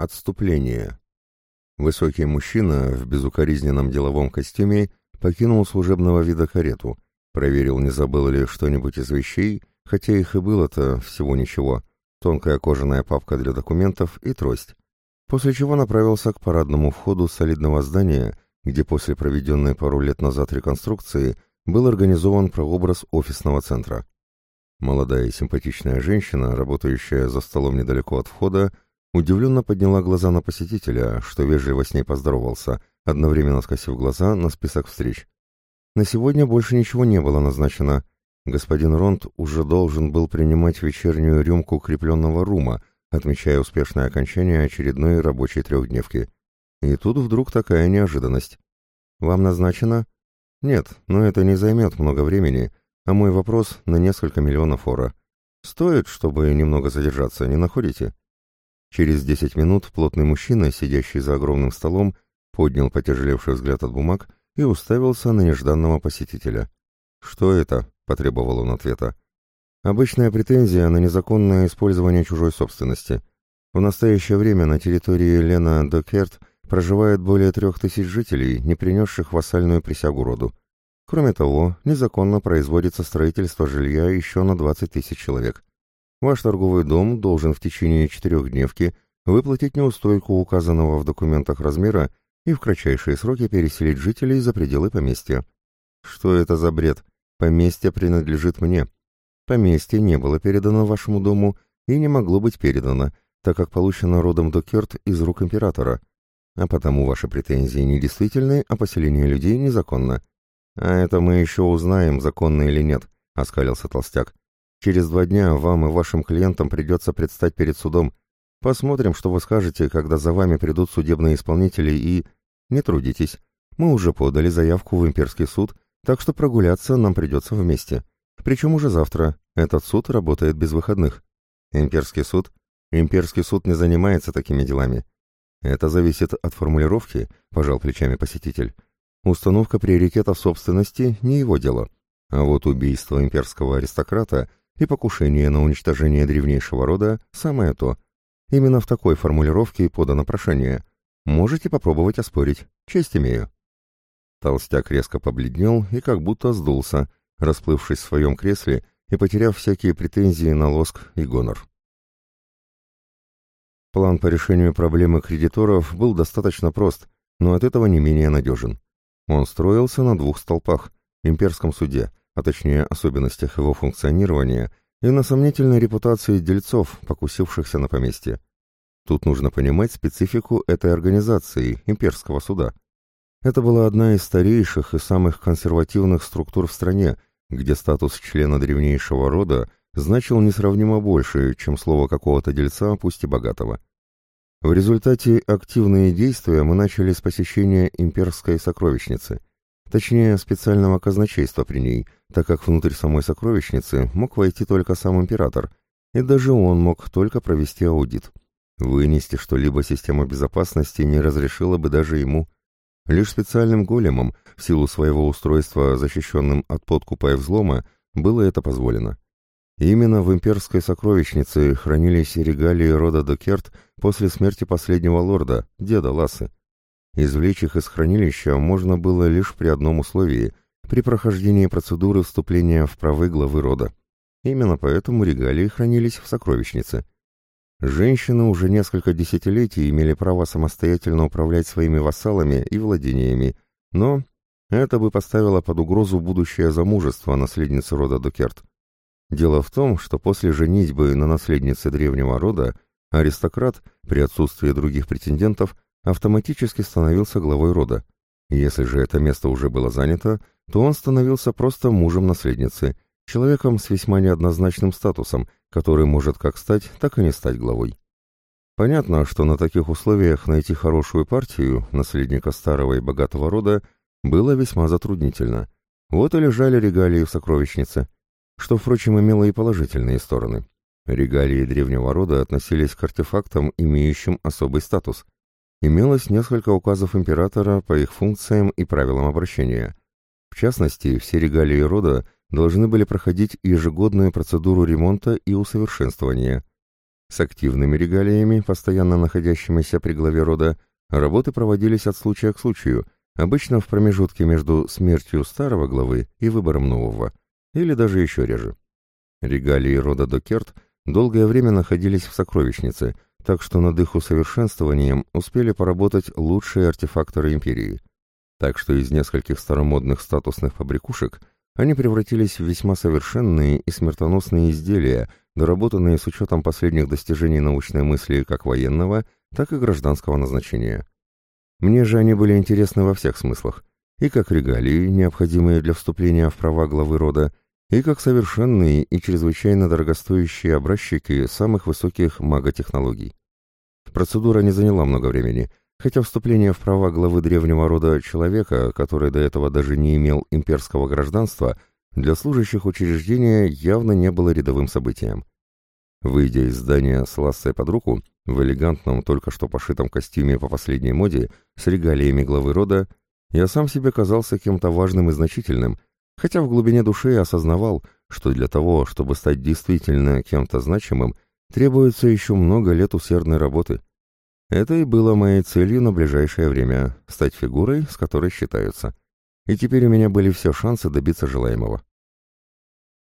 Отступление. Высокий мужчина в безукоризненном деловом костюме покинул служебного вида карету, проверил, не забыл ли что-нибудь из вещей, хотя их и было-то всего ничего, тонкая кожаная папка для документов и трость, после чего направился к парадному входу солидного здания, где после проведенной пару лет назад реконструкции был организован прообраз офисного центра. Молодая симпатичная женщина, работающая за столом недалеко от входа, удивленно подняла глаза на посетителя, что вежливо с ней поздоровался, одновременно скосив глаза на список встреч. На сегодня больше ничего не было назначено. Господин Ронт уже должен был принимать вечернюю рюмку укрепленного рума, отмечая успешное окончание очередной рабочей трехдневки. И тут вдруг такая неожиданность. «Вам назначено?» «Нет, но это не займет много времени, а мой вопрос на несколько миллионов ора. Стоит, чтобы немного задержаться, не находите? Через десять минут плотный мужчина, сидящий за огромным столом, поднял потяжелевший взгляд от бумаг и уставился на нежданного посетителя. «Что это?» — потребовал он ответа. «Обычная претензия на незаконное использование чужой собственности. В настоящее время на территории Лена Докерт проживает более трех тысяч жителей, не принесших вассальную присягу роду. Кроме того, незаконно производится строительство жилья еще на 20 тысяч человек. Ваш торговый дом должен в течение четырехдневки выплатить неустойку указанного в документах размера и в кратчайшие сроки переселить жителей за пределы поместья. Что это за бред? Поместье принадлежит мне. Поместье не было передано вашему дому и не могло быть передано, так как получено родом Докерт из рук императора. А потому ваши претензии недействительны, а поселение людей незаконно. «А это мы еще узнаем, законно или нет», — оскалился толстяк. «Через два дня вам и вашим клиентам придется предстать перед судом. Посмотрим, что вы скажете, когда за вами придут судебные исполнители и... Не трудитесь. Мы уже подали заявку в имперский суд, так что прогуляться нам придется вместе. Причем уже завтра. Этот суд работает без выходных. Имперский суд? Имперский суд не занимается такими делами. Это зависит от формулировки, пожал плечами посетитель. Установка приоритетов собственности не его дело, а вот убийство имперского аристократа и покушение на уничтожение древнейшего рода – самое то. Именно в такой формулировке и подано прошение. Можете попробовать оспорить. Честь имею. Толстяк резко побледнел и как будто сдулся, расплывшись в своем кресле и потеряв всякие претензии на лоск и гонор. План по решению проблемы кредиторов был достаточно прост, но от этого не менее надежен. Он строился на двух столпах – имперском суде, а точнее особенностях его функционирования и на сомнительной репутации дельцов, покусившихся на поместье. Тут нужно понимать специфику этой организации, имперского суда. Это была одна из старейших и самых консервативных структур в стране, где статус члена древнейшего рода значил несравнимо больше, чем слово какого-то дельца, пусть и богатого. В результате активные действия мы начали с посещения имперской сокровищницы, точнее специального казначейства при ней, так как внутрь самой сокровищницы мог войти только сам император, и даже он мог только провести аудит. Вынести что-либо система безопасности не разрешила бы даже ему. Лишь специальным големом, в силу своего устройства, защищенным от подкупа и взлома, было это позволено. Именно в имперской сокровищнице хранились регалии рода Докерт после смерти последнего лорда, деда Лассы. Извлечь их из хранилища можно было лишь при одном условии – при прохождении процедуры вступления в правы главы рода. Именно поэтому регалии хранились в сокровищнице. Женщины уже несколько десятилетий имели право самостоятельно управлять своими вассалами и владениями, но это бы поставило под угрозу будущее замужество наследницы рода Докерт. Дело в том, что после женитьбы на наследнице древнего рода аристократ, при отсутствии других претендентов, автоматически становился главой рода. Если же это место уже было занято, то он становился просто мужем наследницы, человеком с весьма неоднозначным статусом, который может как стать, так и не стать главой. Понятно, что на таких условиях найти хорошую партию, наследника старого и богатого рода, было весьма затруднительно. Вот и лежали регалии в сокровищнице – что, впрочем, имело и положительные стороны. Регалии древнего рода относились к артефактам, имеющим особый статус. Имелось несколько указов императора по их функциям и правилам обращения. В частности, все регалии рода должны были проходить ежегодную процедуру ремонта и усовершенствования. С активными регалиями, постоянно находящимися при главе рода, работы проводились от случая к случаю, обычно в промежутке между смертью старого главы и выбором нового, или даже еще реже. Регалии рода Докерт долгое время находились в сокровищнице, так что над их усовершенствованием успели поработать лучшие артефакторы империи. Так что из нескольких старомодных статусных побрякушек они превратились в весьма совершенные и смертоносные изделия, доработанные с учетом последних достижений научной мысли как военного, так и гражданского назначения. Мне же они были интересны во всех смыслах, и как регалии, необходимые для вступления в права главы рода, и как совершенные и чрезвычайно дорогостоящие образчики самых высоких маготехнологий. Процедура не заняла много времени, хотя вступление в права главы древнего рода человека, который до этого даже не имел имперского гражданства, для служащих учреждения явно не было рядовым событием. Выйдя из здания с лассой под руку, в элегантном, только что пошитом костюме по последней моде, с регалиями главы рода, я сам себе казался кем-то важным и значительным, хотя в глубине души осознавал, что для того, чтобы стать действительно кем-то значимым, требуется еще много лет усердной работы. Это и было моей целью на ближайшее время — стать фигурой, с которой считаются. И теперь у меня были все шансы добиться желаемого.